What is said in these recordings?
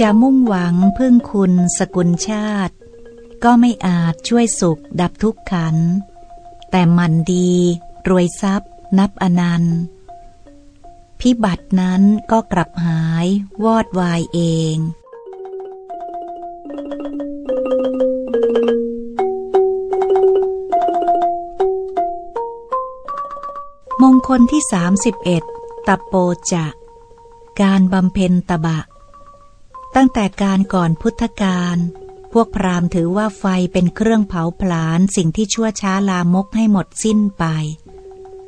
จะมุ่งหวังพึ่งคุณสกุลชาติ ก็ไม่อาจช่วยสุขดับทุกขัน แต่มันดี รวยทรัพย์ นับอนันต์ พิบัตินั้นก็กลับหายวอดวายเองมงคลที่ 31ตะโปจะ การบำเพ็ญตบะ ตั้งแต่การก่อนพุทธกาลพวกพราหมณ์ถือว่าไฟเป็นเครื่องเผาผลาญสิ่งที่ชั่วช้าลามกให้หมดสิ้นไป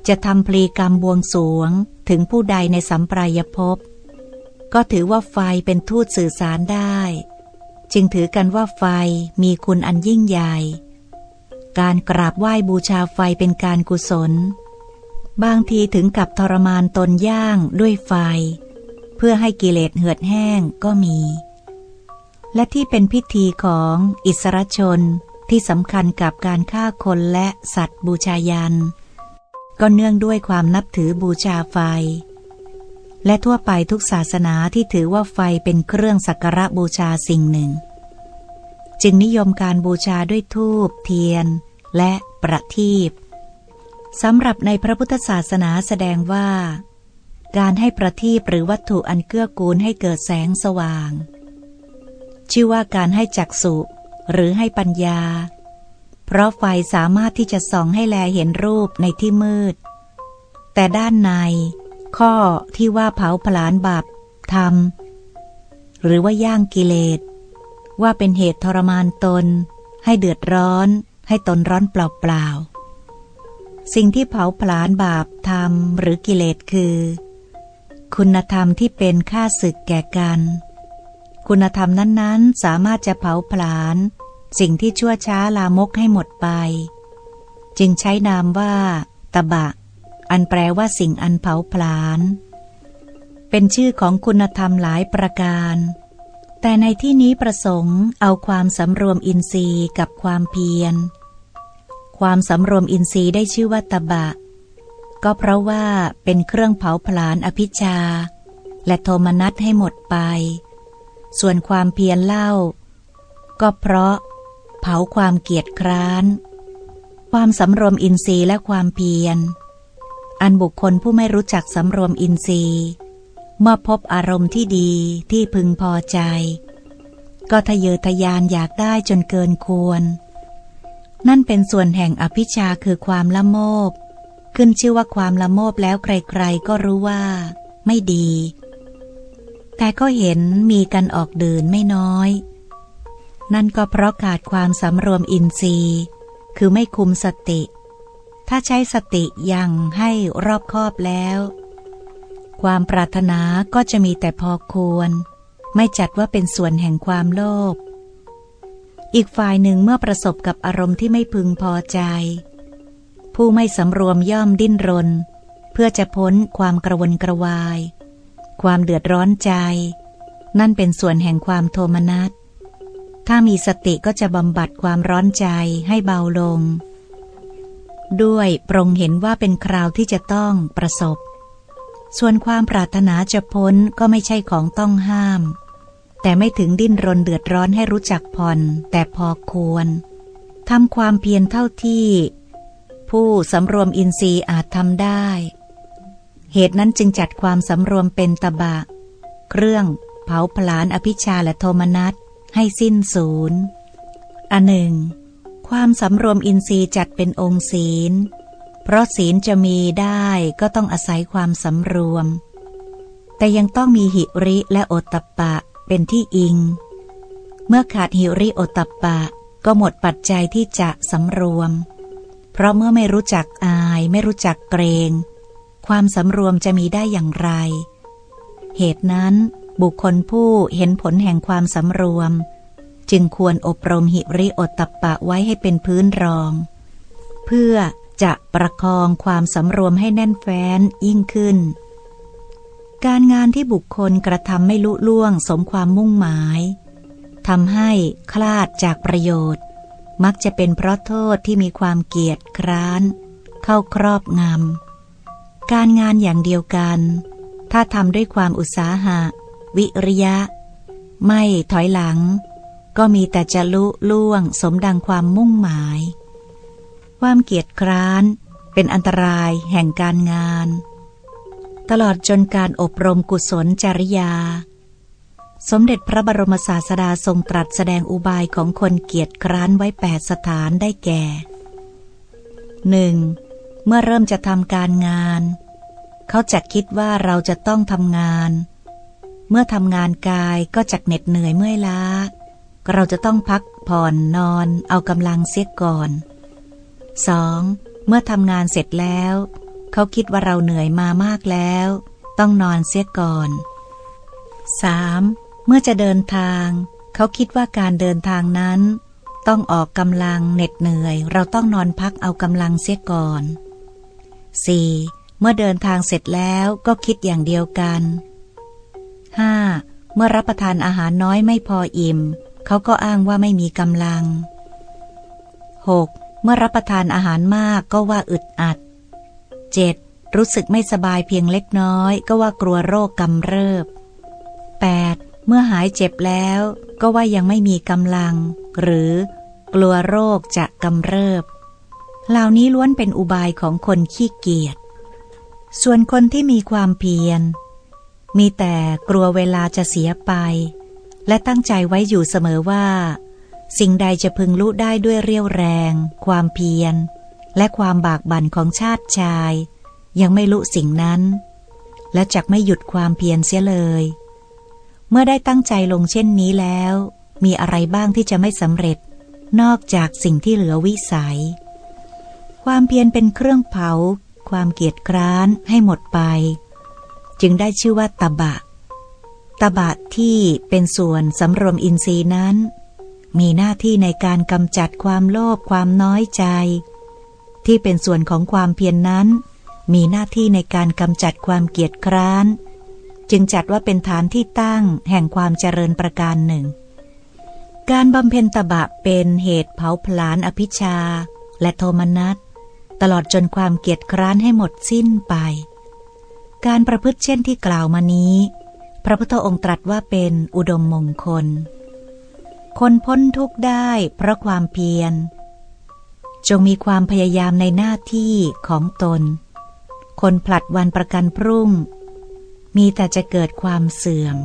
จะทำพลีกรรมบวงสวงถึงผู้ใดในสัมปรายภพ ก็ถือว่าไฟเป็นทูตสื่อสารได้ จึงถือกันว่าไฟมีคุณอันยิ่งใหญ่ การกราบไหว้บูชาไฟเป็นการกุศล บางทีถึงกับทรมานตนย่างด้วยไฟ พื่อให้กิเลสเหือดแห้งก็มี และที่เป็นพิธีของอิสรชนที่สำคัญกับการฆ่าคนและสัตว์บูชายัน ก็เนื่องด้วยความนับถือบูชาไฟ และทั่วไปทุกศาสนาที่ถือว่าไฟเป็นเครื่องสักการะบูชาสิ่งหนึ่ง จึงนิยมการบูชาด้วยธูปเทียน และประทีปสำหรับในพระพุทธศาสนาแสดงว่า การให้ประทีปหรือวัตถุอันเกื้อกูลให้เกิดแสงสว่าง ชื่อว่าการให้จักษุหรือให้ปัญญา เพราะไฟสามารถที่จะส่องให้แลเห็นรูปในที่มืด แต่ด้านใน ข้อที่ว่าเผาผลาญบาปทำหรือว่าย่างกิเลส ว่าเป็นเหตุทรมานตน ให้เดือดร้อน ให้ตนร้อนเปล่าๆสิ่งที่เผาผลาญบาปทำหรือกิเลสคือ คุณธรรมที่เป็นค่าศึกแก่กัน คุณธรรมนั้นๆ สามารถจะเผาผลาญสิ่งที่ชั่วช้าลามกให้หมดไป จึงใช้นามว่าตบะ อันแปลว่าสิ่งอันเผาผลาญเป็นชื่อของคุณธรรมหลายประการ แต่ในที่นี้ประสงค์เอาความสำรวมอินทรีย์กับความเพียร ความสำรวมอินทรีย์ได้ชื่อว่าตบะ ก็เพราะว่าเป็นเครื่องเผาผลาญอภิชา และโทมนัสให้หมดไป ส่วนความเพียรเล่า ก็เพราะ เผาความเกียจคร้าน ความสำรวมอินทรีย์และความเพียร อันบุคคลผู้ไม่รู้จักสำรวมอินทรีย์ เมื่อพบอารมณ์ที่ดีที่พึงพอใจ ก็ทะเยอทะยานอยากได้จนเกินควร นั่นเป็นส่วนแห่งอภิชาคือความละโมบ ขึ้นชื่อว่าความละโมบแล้วใครๆก็รู้ว่า ไม่ดี แต่ก็เห็นมีกันออกเดินไม่น้อย นั่นก็เพราะขาดความสำรวมอินทรีย์ คือไม่คุมสติ ถ้าใช้สติยังให้รอบคอบแล้ว ความปรารถนาก็จะมีแต่พอควร ไม่จัดว่าเป็นส่วนแห่งความโลภอีกฝ่ายหนึ่งเมื่อประสบกับอารมณ์ที่ไม่พึงพอใจ ผู้ไม่สำรวมย่อมดิ้นรน เพื่อจะพ้นความกระวนกระวาย ความเดือดร้อนใจ นั่นเป็นส่วนแห่งความโทมนัส ถ้ามีสติก็จะบำบัดความร้อนใจให้เบาลง ด้วยปรงเห็นว่าเป็นคราวที่จะต้องประสบ ส่วนความปรารถนาจะพ้นก็ไม่ใช่ของต้องห้าม แต่ไม่ถึงดิ้นรนเดือดร้อนให้รู้จักผ่อนแต่พอควรทำความเพียรเท่าที่ ผู้สำรวมอินทรีย์อาจทำได้ เหตุนั้นจึงจัดความสำรวมเป็นตบะ เครื่องเผาผลาญอภิชาและโทมนัสให้สิ้นศูนย์อันหนึ่ง ความสำรวมอินทรีย์จัดเป็นองค์ศีล เพราะศีลจะมีได้ก็ต้องอาศัยความสำรวม แต่ยังต้องมีหิริและโอตตปปะเป็นที่อิง เมื่อขาดหิริโอตตปปะก็หมดปัจจัยที่จะสำรวม เพราะเมื่อไม่รู้จักอาย ไม่รู้จักเกรง ความสำรวมจะมีได้อย่างไร เหตุนั้นบุคคลผู้เห็นผลแห่งความสำรวม จึงควรอบรมหิริโอตตปปะไว้ให้เป็นพื้นรอง เพื่อจะประคองความสำรวมให้แน่นแฟ้นยิ่งขึ้น การงานที่บุคคลกระทำไม่ลุล่วงสมความมุ่งหมายทำให้คลาดจากประโยชน์ มักจะเป็นเพราะโทษที่มีความเกียจคร้าน เข้าครอบงำ การงานอย่างเดียวกัน ถ้าทำด้วยความอุตสาหะ วิริยะ ไม่ถอยหลัง ก็มีแต่จะลุล่วงสมดังความมุ่งหมาย ความเกียจคร้านเป็นอันตรายแห่งการงาน ตลอดจนการอบรมกุศลจริยา สมเด็จพระบรมศาสดาทรงตรัสแสดงอุบายของคนเกียจคร้านไว้แปดสถานได้แก่หนึ่งเมื่อเริ่มจะทำการงาน เขาจะคิดว่าเราจะต้องทำงาน เมื่อทำงานกายก็จะเหน็ดเหนื่อยเมื่อยล้า เราจะต้องพักผ่อนนอนเอากำลังเสียก่อน 2. เมื่อทำงานเสร็จแล้ว เขาคิดว่าเราเหนื่อยมามากแล้ว ต้องนอนเสียก่อน 3. เมื่อจะเดินทาง เขาคิดว่าการเดินทางนั้น ต้องออกกำลังเหน็ดเหนื่อย เราต้องนอนพักเอากำลังเสียก่อน 4. เมื่อเดินทางเสร็จแล้วก็คิดอย่างเดียวกัน 5. เมื่อรับประทานอาหารน้อยไม่พออิ่ม เขาก็อ้างว่าไม่มีกำลัง 6. เมื่อรับประทานอาหารมากก็ว่าอึดอัด 7. รู้สึกไม่สบายเพียงเล็กน้อย ก็ว่ากลัวโรคกำเริบ 8. เมื่อหายเจ็บแล้วก็ว่ายังไม่มีกำลัง หรือกลัวโรคจะกำเริบ เหล่านี้ล้วนเป็นอุบายของคนขี้เกียจ ส่วนคนที่มีความเพียร มีแต่กลัวเวลาจะเสียไป และตั้งใจไว้อยู่เสมอว่า สิ่งใดจะพึงรู้ได้ด้วยเรี่ยวแรง ความเพียร และความบากบั่นของชาติชาย ยังไม่รู้สิ่งนั้น และจักไม่หยุดความเพียรเสียเลย เมื่อได้ตั้งใจลงเช่นนี้แล้ว มีอะไรบ้างที่จะไม่สำเร็จ นอกจากสิ่งที่เหลือวิสัย ความเพียรเป็นเครื่องเผา ความเกียจคร้านให้หมดไป จึงได้ชื่อว่าตบะ ตบะที่เป็นส่วนสำรวมอินทรีย์นั้น มีหน้าที่ในการกำจัดความโลภความน้อยใจ ที่เป็นส่วนของความเพียรนนั้น มีหน้าที่ในการกำจัดความเกียจคร้าน จึงจัดว่าเป็นฐานที่ตั้งแห่งความเจริญประการหนึ่ง การบำเพ็ญตบะเป็นเหตุเผาผลาญอภิชา และโทมนัสตลอดจนความเกียจคร้านให้หมดสิ้นไป การประพฤติเช่นที่กล่าวมานี้ พระพุทธองค์ตรัสว่าเป็นอุดมมงคล คนพ้นทุกข์ได้เพราะความเพียร จงมีความพยายามในหน้าที่ของตน คนผลัดวันประกันพรุ่ง มีแต่จะเกิดความเสื่อม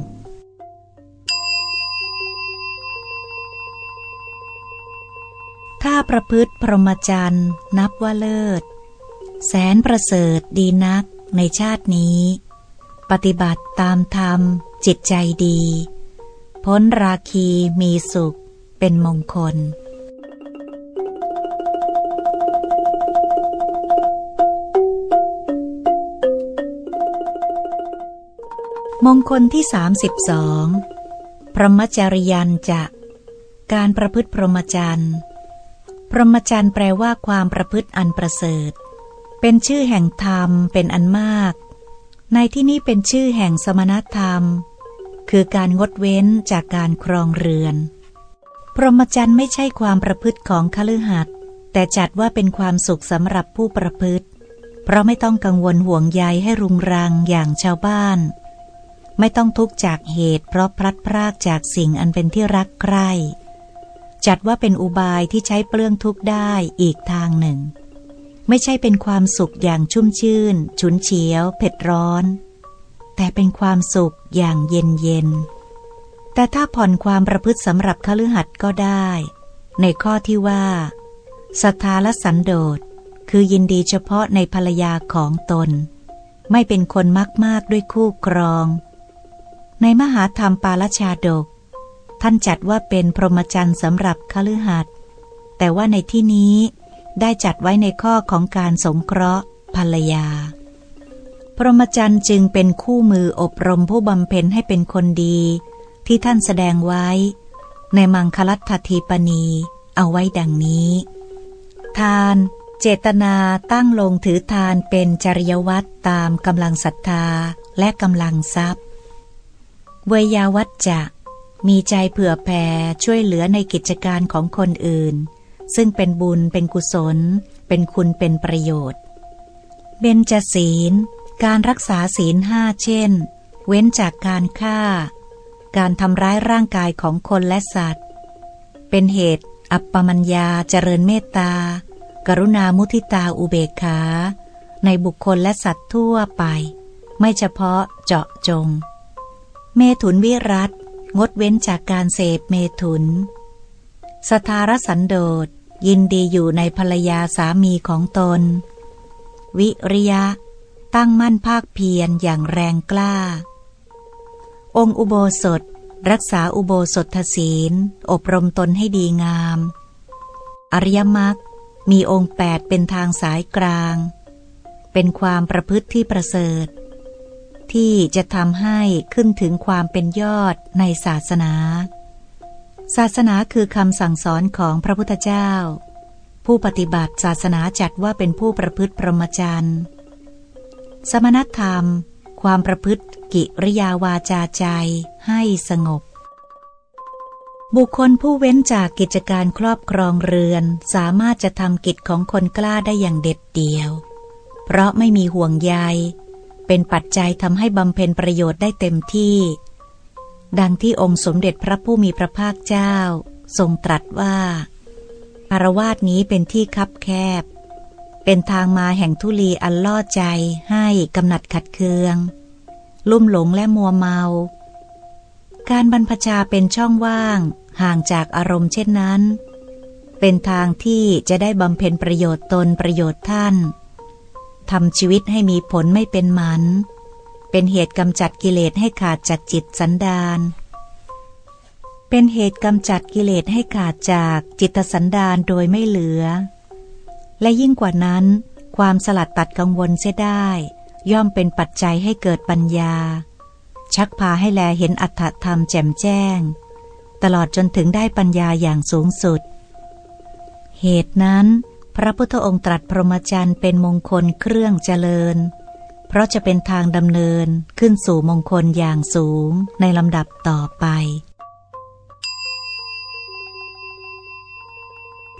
ถ้าประพฤติพรหมจรรย์นับว่าเลิศ แสนประเสริฐดีนักในชาตินี้ ปฏิบัติตามธรรมจิตใจดี พ้นราคีมีสุขเป็นมงคล มงคลที่ 32 พรหมจริยันจะ การประพฤติพรหมจรรย์ พรหมจรรย์แปลว่าความประพฤติอันประเสริฐ เป็นชื่อแห่งธรรมเป็นอันมาก ในที่นี้เป็นชื่อแห่งสมณธรรม คือการงดเว้นจากการครองเรือน พรหมจรรย์ไม่ใช่ความประพฤติของคฤหัสถ์แต่จัดว่าเป็นความสุขสำหรับผู้ประพฤติ เพราะไม่ต้องกังวลห่วงใยให้รุงรังอย่างชาวบ้าน ไม่ต้องทุกข์จากเหตุ เพราะพลัดพรากจากสิ่งอันเป็นที่รักใคร่ จัดว่าเป็นอุบายที่ใช้เปลื้องทุกข์ได้อีกทางหนึ่ง ไม่ใช่เป็นความสุขอย่างชุ่มชื่น ฉุนเฉียว เผ็ดร้อน แต่เป็นความสุขอย่างเย็นเย็น แต่ถ้าผ่อนความประพฤติสำหรับคฤหัสถ์ก็ได้ ในข้อที่ว่าศรัทธาและสันโดษคือยินดีเฉพาะในภรรยาของตน ไม่เป็นคนมากมากด้วยคู่ครอง ในมหาธรรมปาลชาดก ท่านจัดว่าเป็นพรหมจรรย์สำหรับคฤหัสถ์แต่ว่าในที่นี้ได้จัดไว้ในข้อของการสงเคราะห์ภรรยา พรหมจรรย์จึงเป็นคู่มืออบรมผู้บำเพ็ญให้เป็นคนดี ที่ท่านแสดงไว้ ในมังคลัตทีปณี เอาไว้ดังนี้ ทาน เจตนาตั้งลงถือทานเป็นจริยวัตรตามกำลังศรัทธาและกำลังทรัพย์ วยาวัจจะ มีใจเผื่อแผ่ช่วยเหลือในกิจการของคนอื่น ซึ่งเป็นบุญเป็นกุศล เป็นคุณเป็นประโยชน์ เบญจศีล การรักษาศีลห้าเช่น เว้นจากการฆ่า การทำร้ายร่างกายของคนและสัตว์ เป็นเหตุอัปปมัญญาเจริญเมตตา กรุณามุทิตาอุเบกขา ในบุคคลและสัตว์ทั่วไป ไม่เฉพาะเจาะจง เมถุนวิรัตงดเว้นจากการเสพเมถุน สทารสันโดษยินดีอยู่ในภรรยาสามีของตน วิริยะ ตั้งมั่นภาคเพียรอย่างแรงกล้า องค์อุโบสถ รักษาอุโบสถศีล อบรมตนให้ดีงาม อริยมรรคมีองค์แปดเป็นทางสายกลาง เป็นความประพฤติที่ประเสริฐ ที่จะทำให้ขึ้นถึงความเป็นยอดในศาสนา ศาสนาคือคำสั่งสอนของพระพุทธเจ้า ผู้ปฏิบัติศาสนาจัดว่าเป็นผู้ประพฤติพรหมจรรย์ สมณธรรม ความประพฤติกิริยาวาจาใจให้สงบ บุคคลผู้เว้นจากกิจการครอบครองเรือนสามารถจะทำกิจของคนกล้าได้อย่างเด็ดเดี่ยว เพราะไม่มีห่วงใย เป็นปัจจัยทำให้บำเพ็ญประโยชน์ได้เต็มที่ ดังที่องค์สมเด็จพระผู้มีพระภาคเจ้า ทรงตรัสว่าอารวาสนี้เป็นที่คับแคบ เป็นทางมาแห่งทุลีอันล่อใจให้กำหนัดขัดเคือง ลุ่มหลงและมัวเมา การบรรพชาเป็นช่องว่าง ห่างจากอารมณ์เช่นนั้น เป็นทางที่จะได้บำเพ็ญประโยชน์ตนประโยชน์ท่าน ทำชีวิตให้มีผลไม่เป็นมัน เป็นเหตุกำจัดกิเลสให้ขาดจากจิตสันดานเป็นเหตุกำจัดกิเลสให้ขาดจากจิตสันดานโดยไม่เหลือ และยิ่งกว่านั้น ความสลัดตัดกังวลเสียได้ ย่อมเป็นปัจจัยให้เกิดปัญญา ชักพาให้แลเห็นอัตถธรรมแจ่มแจ้ง ตลอดจนถึงได้ปัญญาอย่างสูงสุด เหตุนั้น พระพุทธองค์ตรัสพรหมจรรย์เป็นมงคลเครื่องเจริญ เพราะจะเป็นทางดำเนินขึ้นสู่มงคลอย่างสูงในลำดับต่อไป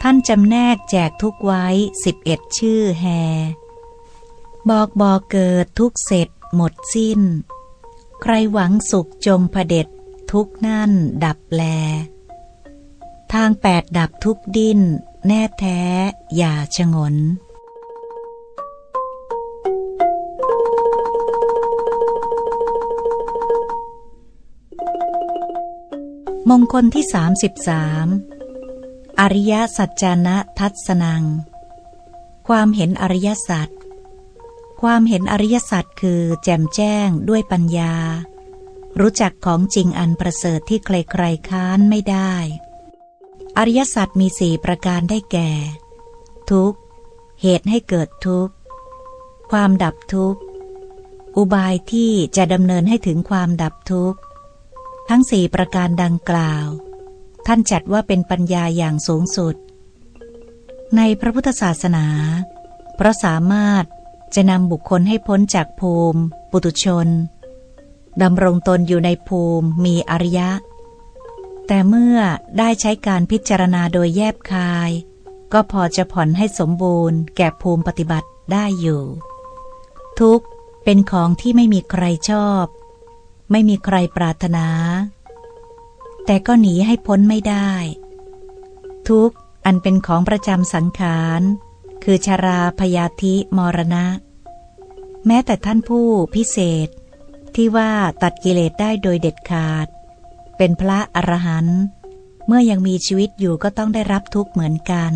ท่านจำแนกแจกทุกไว้สิบเอ็ดชื่อแฮ บอกบอกเกิดทุกเสร็จหมดสิ้น ใครหวังสุขจงพเด็ดทุกนั่นดับแล ทางแปดดับทุกดิ้น แน่แท้ อย่าชงน มงคลที่สามสิบสามอริยสัจจานะทัศนัง ความเห็นอริยสัจความเห็นอริยสัจคือแจ่มแจ้งด้วยปัญญา รู้จักของจริงอันประเสริฐที่ใครๆค้านไม่ได้ อริยสัจมีสี่ประการได้แก่ ทุกเหตุให้เกิดทุกข์ ความดับทุกข์ อุบายที่จะดำเนินให้ถึงความดับทุกข์ ทั้งสี่ประการดังกล่าว ท่านจัดว่าเป็นปัญญาอย่างสูงสุด ในพระพุทธศาสนา เพราะสามารถจะนำบุคคลให้พ้นจากภูมิ ปุตุชนดำรงตนอยู่ในภูมิมีอริยะ แต่เมื่อได้ใช้การพิจารณาโดยแยบคาย ก็พอจะผ่อนให้สมบูรณ์แก่ภูมิปฏิบัติได้อยู่ ทุกเป็นของที่ไม่มีใครชอบ ไม่มีใครปรารถนา แต่ก็หนีให้พ้นไม่ได้ ทุกอันเป็นของประจำสังขาร คือชาราพยาธิมรณะ แม้แต่ท่านผู้พิเศษที่ว่าตัดกิเลสได้โดยเด็ดขาด เป็นพระอรหันต์เมื่อยังมีชีวิตอยู่ก็ต้องได้รับทุกข์เหมือนกัน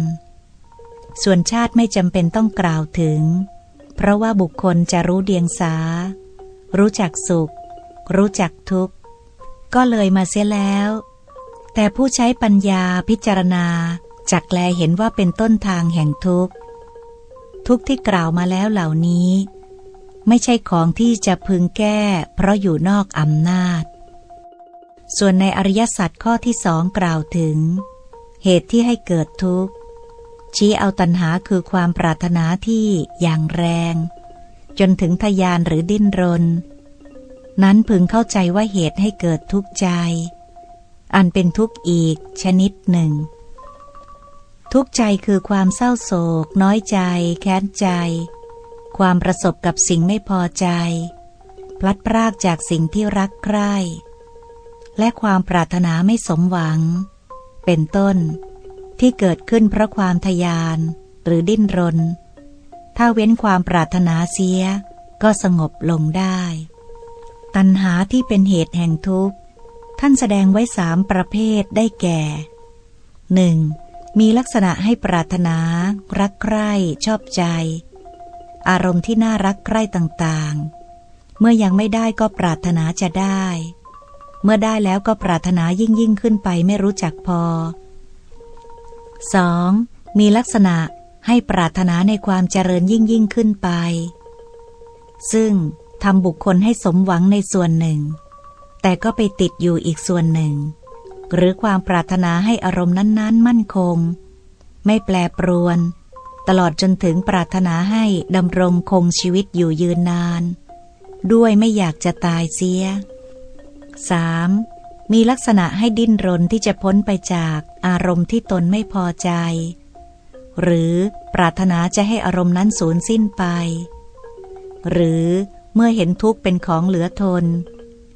ส่วนชาติไม่จำเป็นต้องกล่าวถึง เพราะว่าบุคคลจะรู้เดียงสา รู้จักสุข รู้จักทุกข์ ก็เลยมาเสียแล้ว แต่ผู้ใช้ปัญญาพิจารณาจักแลเห็นว่าเป็นต้นทางแห่งทุกข์ ทุกข์ที่กล่าวมาแล้วเหล่านี้ ไม่ใช่ของที่จะพึงแก้ เพราะอยู่นอกอำนาจ ส่วนในอริยสัจข้อที่สองกล่าวถึง เหตุที่ให้เกิดทุกข์ ชี้เอาตัณหาคือความปรารถนาที่อย่างแรง จนถึงทยานหรือดิ้นรน นั้นพึงเข้าใจว่าเหตุให้เกิดทุกข์ใจ อันเป็นทุกข์อีกชนิดหนึ่ง ทุกข์ใจคือความเศร้าโศก น้อยใจ แค้นใจ ความประสบกับสิ่งไม่พอใจ พลัดพรากจากสิ่งที่รักใคร่ และความปรารถนาไม่สมหวัง เป็นต้น ที่เกิดขึ้นเพราะความทยาน หรือดิ้นรน ถ้าเว้นความปรารถนาเสีย ก็สงบลงได้ ตัณหาที่เป็นเหตุแห่งทุกข์ ท่านแสดงไว้สามประเภทได้แก่หนึ่งมีลักษณะให้ปรารถนา รักใคร่ชอบใจ อารมณ์ที่น่ารักใคร่ต่างๆ เมื่อยังไม่ได้ก็ปรารถนาจะได้ เมื่อได้แล้วก็ปรารถนายิ่งยิ่งขึ้นไปไม่รู้จักพอ 2. มีลักษณะให้ปรารถนาในความเจริญยิ่งยิ่งขึ้นไป ซึ่งทำบุคคลให้สมหวังในส่วนหนึ่ง แต่ก็ไปติดอยู่อีกส่วนหนึ่ง หรือความปรารถนาให้อารมณ์นั้น ๆ มั่นคง ไม่แปรปรวน ตลอดจนถึงปรารถนาให้ดำรงคงชีวิตอยู่ยืนนาน ด้วยไม่อยากจะตายเสีย 3. มีลักษณะให้ดิ้นรนที่จะพ้นไปจากอารมณ์ที่ตนไม่พอใจ หรือปรารถนาจะให้อารมณ์นั้นสูญสิ้นไป หรือเมื่อเห็นทุกข์เป็นของเหลือทน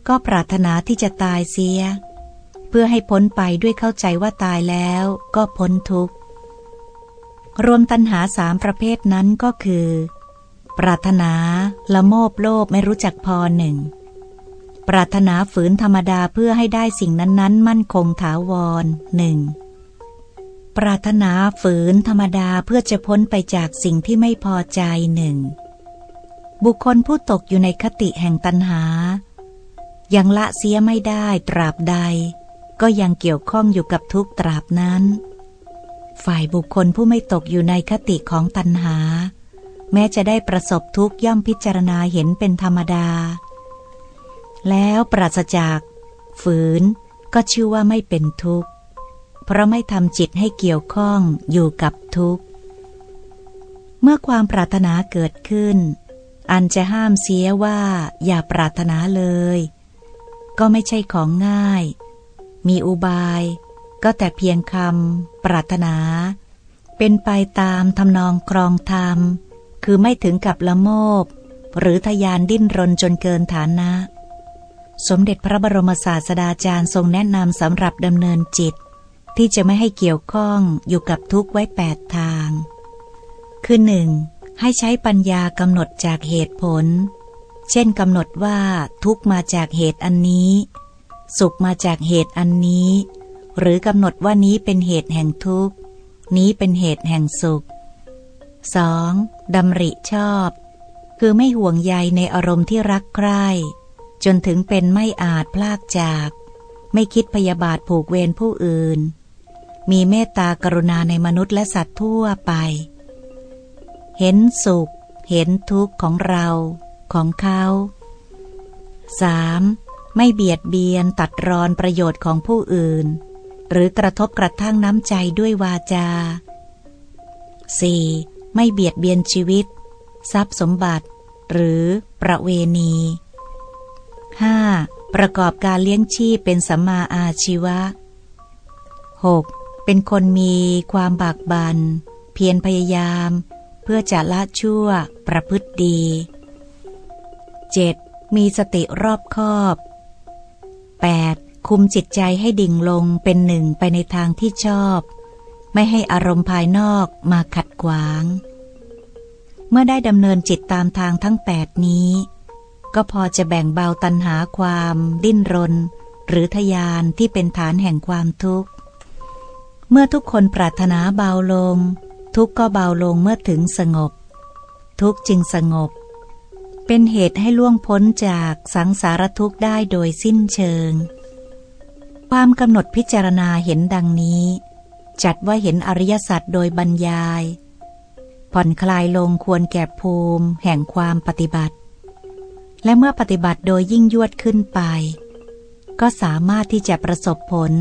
ก็ปรารถนาที่จะตายเสีย เพื่อให้พ้นไปด้วยเข้าใจว่าตายแล้วก็พ้นทุกข์ รวมตัณหาสามประเภทนั้นก็คือ ปรารถนา ละโมบโลภไม่รู้จักพอหนึ่ง ปรารถนาฝืนธรรมดาเพื่อให้ได้สิ่งนั้นๆ มั่นคงถาวรหนึ่งปรารถนาฝืนธรรมดาเพื่อจะพ้นไปจากสิ่งที่ไม่พอใจหนึ่งบุคคลผู้ตกอยู่ในคติแห่งตัณหา ยังละเสียไม่ได้ตราบใด ก็ยังเกี่ยวข้องอยู่กับทุกตราบนั้น ฝ่ายบุคคลผู้ไม่ตกอยู่ในคติของตัณหา แม้จะได้ประสบทุกย่อมพิจารณาเห็นเป็นธรรมดา แล้วปราศจากฝืนก็ชื่อว่าไม่เป็นทุกข์ เพราะไม่ทำจิตให้เกี่ยวข้องอยู่กับทุกข์ เมื่อความปรารถนาเกิดขึ้น อันจะห้ามเสียว่าอย่าปรารถนาเลย ก็ไม่ใช่ของง่าย มีอุบาย ก็แต่เพียงคำปรารถนา เป็นไปตามทำนองครองธรรม คือไม่ถึงกับละโมบ หรือทยานดิ้นรนจนเกินฐานะ สมเด็จพระบรมศาสดาจารย์ทรงแนะนำสำหรับดำเนินจิต ที่จะไม่ให้เกี่ยวข้องอยู่กับทุกข์ไว้แปดทาง คือหนึ่งให้ใช้ปัญญากำหนดจากเหตุผล เช่นกำหนดว่าทุกมาจากเหตุอันนี้ สุขมาจากเหตุอันนี้ หรือกำหนดว่านี้เป็นเหตุแห่งทุกข์ นี้เป็นเหตุแห่งสุข 2. ดำริชอบ คือไม่ห่วงใยในอารมณ์ที่รักใคร่ จนถึงเป็นไม่อาจพลากจาก ไม่คิดพยาบาทผูกเวรผู้อื่น มีเมตตากรุณาในมนุษย์และสัตว์ทั่วไป เห็นสุข เห็นทุกข์ของเราของเขา 3. ไม่เบียดเบียนตัดรอนประโยชน์ของผู้อื่น หรือกระทบกระทั่งน้ำใจด้วยวาจา 4. ไม่เบียดเบียนชีวิต ทรัพย์สมบัติ หรือประเวณี 5. ประกอบการเลี้ยงชีพเป็นสัมมาอาชีวะ 6. เป็นคนมีความบากบัน เพียรพยายาม เพื่อจะละชั่วประพฤติดี 7. มีสติรอบคอบ 8. คุมจิตใจให้ดิ่งลงเป็นหนึ่งไปในทางที่ชอบ ไม่ให้อารมณ์ภายนอกมาขัดขวาง เมื่อได้ดำเนินจิตตามทางทั้งแปดนี้ ก็พอจะแบ่งเบาตันหาความดิ้นรน หรือทยานที่เป็นฐานแห่งความทุกข์ เมื่อทุกคนปรารถนาเบาลง ทุกก็เบาลงเมื่อถึงสงบ ทุกจึงสงบ เป็นเหตุให้ล่วงพ้นจากสังสารทุกข์ได้โดยสิ้นเชิง ความกำหนดพิจารณาเห็นดังนี้ จัดว่าเห็นอริยสัจโดยบรรยาย ผ่อนคลายลงควรแก่ภูมิแห่งความปฏิบัติ และเมื่อปฏิบัติโดยยิ่งยวดขึ้นไป ก็สามารถที่จะประสบผล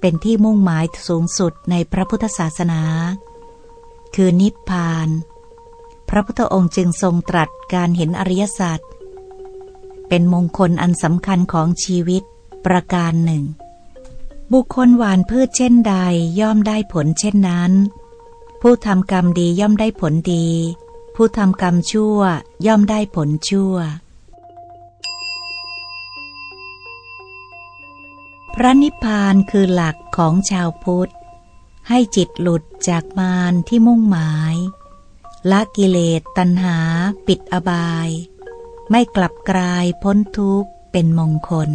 เป็นที่มุ่งหมายสูงสุดในพระพุทธศาสนา คือนิพพาน พระพุทธองค์จึงทรงตรัสการเห็นอริยสัจเป็นมงคลอันสำคัญของชีวิตประการหนึ่ง บุคคลหวานพืชเช่นใดย่อมได้ผลเช่นนั้น ผู้ทำกรรมดีย่อมได้ผลดี ผู้ทำกรรมชั่วย่อมได้ผลชั่ว พระนิพพานคือหลักของชาวพุทธ ให้จิตหลุดจากมารที่มุ่งหมาย ละกิเลสตัณหา ปิดอบาย ไม่กลับกลายพ้นทุกข์เป็นมงคล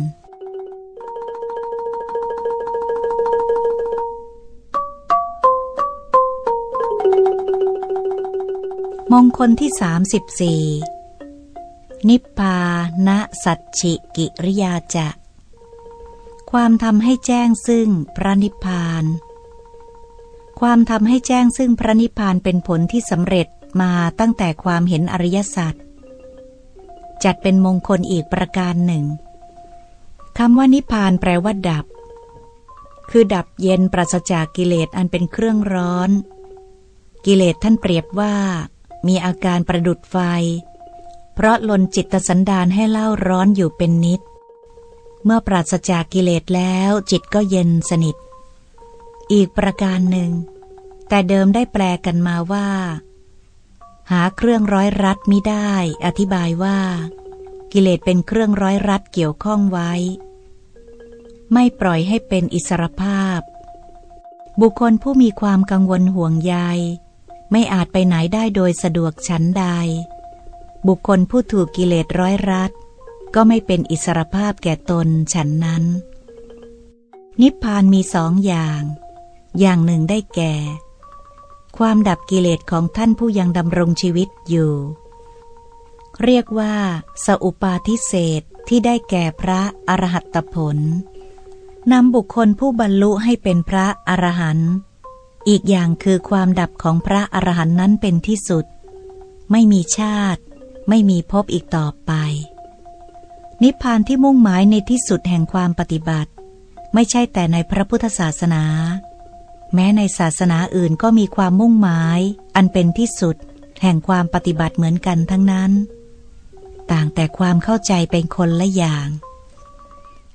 มงคลที่สามสิบสี่นิพพานะสัจฉิกิริยาจะ ความทำให้แจ้งซึ่งพระนิพพาน ความทำให้แจ้งซึ่งพระนิพพานเป็นผลที่สำเร็จมาตั้งแต่ความเห็นอริยสัจจัดเป็นมงคลอีกประการหนึ่งคำว่านิพพานแปลว่าดับ คือดับเย็นปราศจากกิเลสอันเป็นเครื่องร้อน กิเลสท่านเปรียบว่า มีอาการประดุดไฟ เพราะลนจิตสันดานให้เล่าร้อนอยู่เป็นนิด เมื่อปราศจากกิเลสแล้วจิตก็เย็นสนิท อีกประการหนึ่ง แต่เดิมได้แปลกันมาว่า หาเครื่องร้อยรัดมิได้ อธิบายว่า กิเลสเป็นเครื่องร้อยรัดเกี่ยวข้องไว้ ไม่ปล่อยให้เป็นอิสรภาพ บุคคลผู้มีความกังวลห่วงใยไม่อาจไปไหนได้โดยสะดวกฉันใด บุคคลผู้ถูกกิเลสร้อยรัด ก็ไม่เป็นอิสรภาพแก่ตนฉันนั้น นิพพานมีสองอย่าง อย่างหนึ่งได้แก่ ความดับกิเลสของท่านผู้ยังดำรงชีวิตอยู่ เรียกว่า สอุปาทิเศษที่ได้แก่พระอรหัตผลนำบุคคลผู้บรรลุให้เป็นพระอรหันต์อีกอย่างคือความดับของพระอรหันต์นั้นเป็นที่สุด ไม่มีชาติ ไม่มีพบอีกต่อไป นิพพานที่มุ่งหมายในที่สุดแห่งความปฏิบัติ ไม่ใช่แต่ในพระพุทธศาสนา แม้ในศาสนาอื่นก็มีความมุ่งหมาย อันเป็นที่สุด แห่งความปฏิบัติเหมือนกันทั้งนั้น ต่างแต่ความเข้าใจเป็นคนละอย่าง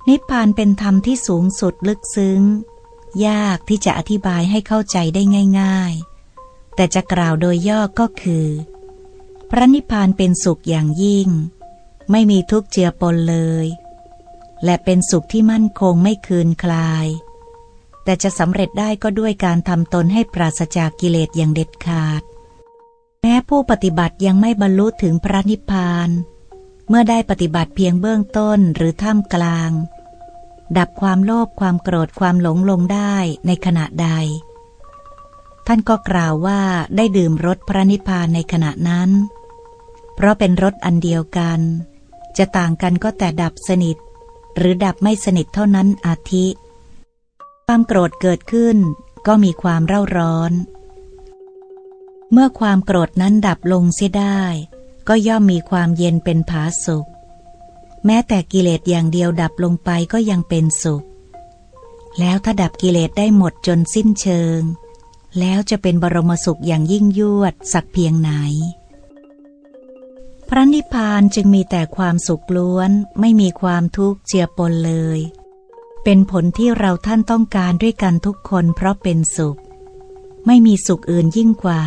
นิพพานเป็นธรรมที่สูงสุดลึกซึ้ง ยากที่จะอธิบายให้เข้าใจได้ง่าย ๆ แต่จะกล่าวโดยย่อก็คือ พระนิพพานเป็นสุขอย่างยิ่ง ไม่มีทุกข์เจือปนเลย และเป็นสุขที่มั่นคงไม่คืนคลาย แต่จะสำเร็จได้ก็ด้วยการทำตนให้ปราศจากกิเลสอย่างเด็ดขาด แม้ผู้ปฏิบัติยังไม่บรรลุถึงพระนิพพาน เมื่อได้ปฏิบัติเพียงเบื้องต้นหรือท่ามกลาง ดับความโลภความโกรธความหลงลงได้ในขณะใด ท่านก็กล่าวว่าได้ดื่มรสพระนิพพานในขณะนั้น เพราะเป็นรสอันเดียวกัน จะต่างกันก็แต่ดับสนิท หรือดับไม่สนิทเท่านั้นอาทิ ความโกรธเกิดขึ้น ก็มีความเร่าร้อน เมื่อความโกรธนั้นดับลงเสียได้ ก็ย่อมมีความเย็นเป็นผาสุข แม้แต่กิเลสอย่างเดียวดับลงไปก็ยังเป็นสุข แล้วถ้าดับกิเลสได้หมดจนสิ้นเชิง แล้วจะเป็นบรมสุขอย่างยิ่งยวดสักเพียงไหน พระนิพพานจึงมีแต่ความสุขล้วน ไม่มีความทุกข์เจียปนเลย เป็นผลที่เราท่านต้องการด้วยกันทุกคนเพราะเป็นสุข ไม่มีสุขอื่นยิ่งกว่า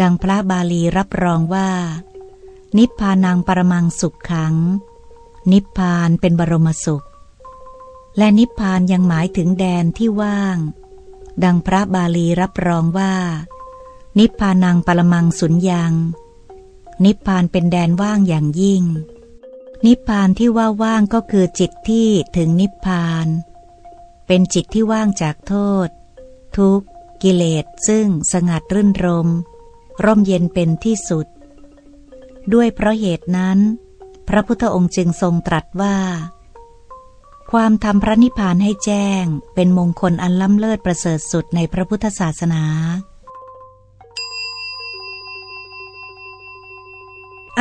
ดังพระบาลีรับรองว่า นิพพานังปรมังสุขขัง นิพพานเป็นบรมสุข และนิพพานยังหมายถึงแดนที่ว่าง ดังพระบาลีรับรองว่า นิพพานังปรมังสุญญัง นิพพานเป็นแดนว่างอย่างยิ่ง นิพพานที่ว่าว่างก็คือจิตที่ถึงนิพพาน เป็นจิตที่ว่างจากโทษ ทุกกิเลสซึ่งสงัดรื่นรม ร่มเย็นเป็นที่สุด ด้วยเพราะเหตุนั้น พระพุทธองค์จึงทรงตรัสว่า ความทำพระนิพพานให้แจ้งเป็นมงคลอันล้ำเลิศประเสริฐสุดในพระพุทธศาสนา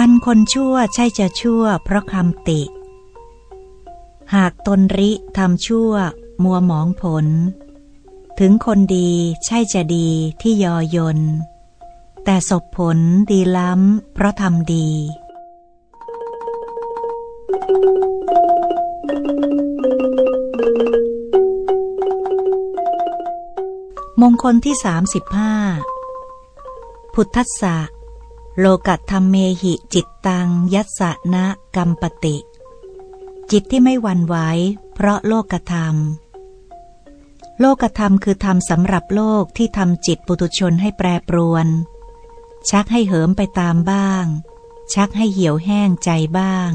อันคนชั่วใช่จะชั่วเพราะคำติ หากตนริทำชั่ว มัวหมองผล ถึงคนดีใช่จะดีที่ยอยน แต่ศพผลดีล้ำเพราะทำดี มงคลที่สามสิบห้าพุทธะ โลกัตธรรมเมหิจิตตัง ยัสสะนะกัมปติ จิตที่ไม่หวั่นไหวเพเพราะโลกธรรม โลกธรรมคือธรรมสำหรับโลกที่ทำจิตปุตุชนให้แปรปรวน ชักให้เหิมไปตามบ้าง ชักให้เหี่ยวแห้งใจบ้าง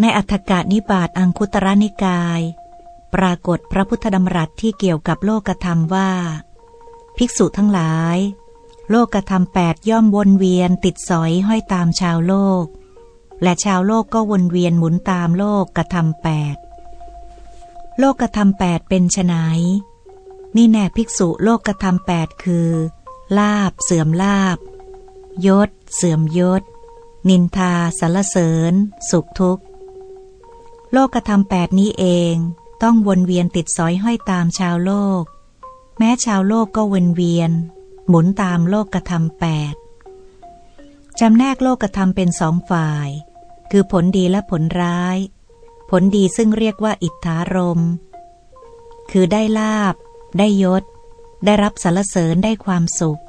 ในอัฏฐกานิบาตอังคุตรนิกาย ปรากฏพระพุทธดำรัสที่เกี่ยวกับโลกธรรมว่า ภิกษุทั้งหลาย โลกธรรมแปดย่อมวนเวียนติดสอยห้อยตามชาวโลก และชาวโลกก็วนเวียนหมุนตามโลกกระทำแปดโลกธรรมแปดเป็นไฉนนี่แน่ภิกษุโลกธรรมแปดคือ ลาบเสื่อมลาบ ยศ เสื่อมยศ นินทาสรรเสริญ สุขทุกข์ โลกธรรมแปดนี้เองต้องวนเวียนติดสอยห้อยตามชาวโลก แม้ชาวโลกก็วนเวียน หมุนตามโลกกระทำแปดจำแนกโลกธรรมเป็นสองฝ่าย คือผลดีและผลร้าย ผลดีซึ่งเรียกว่าอิทธารม คือได้ลาบ ได้ยศ ได้รับสรรเสริญได้ความสุข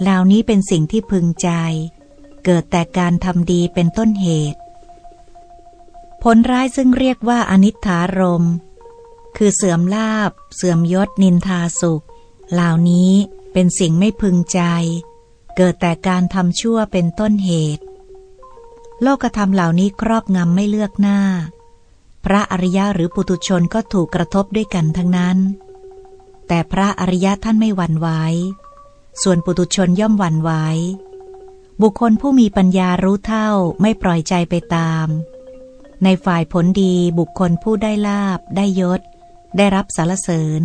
เหล่านี้เป็นสิ่งที่พึงใจ เกิดแต่การทำดีเป็นต้นเหตุ ผลร้ายซึ่งเรียกว่าอนิถารม คือเสื่อมลาบ เสื่อมยศนินทาสุข เหล่านี้ เป็นสิ่งไม่พึงใจ เกิดแต่การทำชั่วเป็นต้นเหตุ โลกธรรมเหล่านี้ครอบงำไม่เลือกหน้า พระอริยะหรือปุตุชนก็ถูกกระทบด้วยกันทั้งนั้น แต่พระอริยะท่านไม่หวั่นไหวส่วนปุตุชนย่อมหวั่นไหวบุคคลผู้มีปัญญารู้เท่าไม่ปล่อยใจไปตาม ในฝ่ายผลดีบุคคลผู้ได้ลาบ ได้ยศ ได้รับสารเสริญ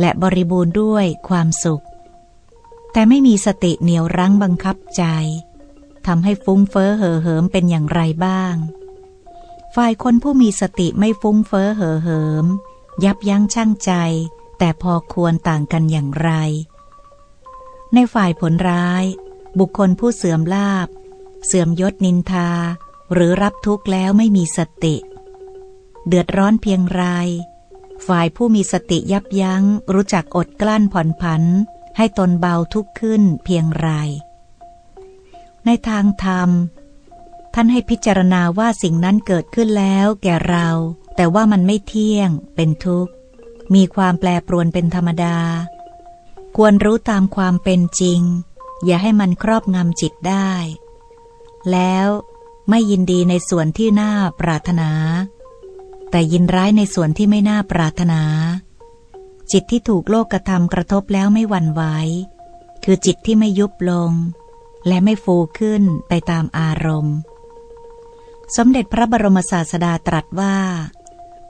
และบริบูรณ์ด้วยความสุข แต่ไม่มีสติเหนียวรั้งบังคับใจทำให้ฟุ้งเฟ้อเห่อเหิมเป็นอย่างไรบ้าง ฝ่ายคนผู้มีสติไม่ฟุ้งเฟ้อเห่อเหิม ยับยั้งชั่งใจ แต่พอควรต่างกันอย่างไร ในฝ่ายผลร้าย บุคคลผู้เสื่อมลาบ เสื่อมยศนินทา หรือรับทุกข์แล้วไม่มีสติ เดือดร้อนเพียงไร ฝ่ายผู้มีสติยับยัง้ง รู้จักอดกลั้นผ่อนผัน ให้ตนเบาทุกข์ขึ้นเพียงไร ในทางธรรม ท่านให้พิจารณาว่าสิ่งนั้นเกิดขึ้นแล้วแก่เรา แต่ว่ามันไม่เที่ยง เป็นทุกข์ มีความแปรปรวนเป็นธรรมดา ควรรู้ตามความเป็นจริง อย่าให้มันครอบงำจิตได้ แล้วไม่ยินดีในส่วนที่น่าปรารถนา แต่ยินร้ายในส่วนที่ไม่น่าปรารถนา จิตที่ถูกโลกกระทำกระทบแล้วไม่หวั่นไหวคือจิตที่ไม่ยุบลง และไม่ฟูขึ้นไปตามอารมณ์ สมเด็จพระบรมศาสดาตรัสว่า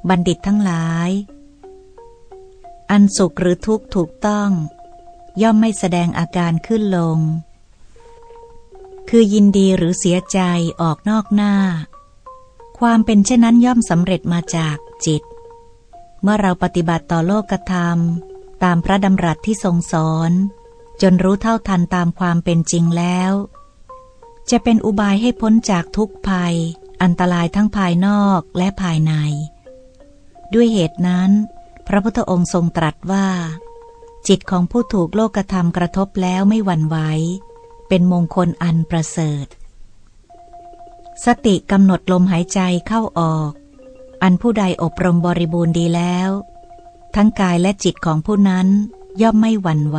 บัณฑิตทั้งหลาย อันสุขหรือทุกข์ถูกต้อง ย่อมไม่แสดงอาการขึ้นลง คือยินดีหรือเสียใจออกนอกหน้า ความเป็นเช่นนั้นย่อมสำเร็จมาจากจิต มื่อเราปฏิบัติต่อโลกธรรม ตามพระดำรัสที่ทรงสอน จนรู้เท่าทันตามความเป็นจริงแล้ว จะเป็นอุบายให้พ้นจากทุกภัย อันตรายทั้งภายนอกและภายใน ด้วยเหตุนั้น พระพุทธองค์ทรงตรัสว่า จิตของผู้ถูกโลกธรรมกระทบแล้วไม่หวั่นไหวเป็นมงคลอันประเสริฐ สติกำหนดลมหายใจเข้าออกันผู้ใดอบรมบริบูรณ์ดีแล้ว ทั้งกายและจิตของผู้นั้นย่อมไม่หวั่นไหว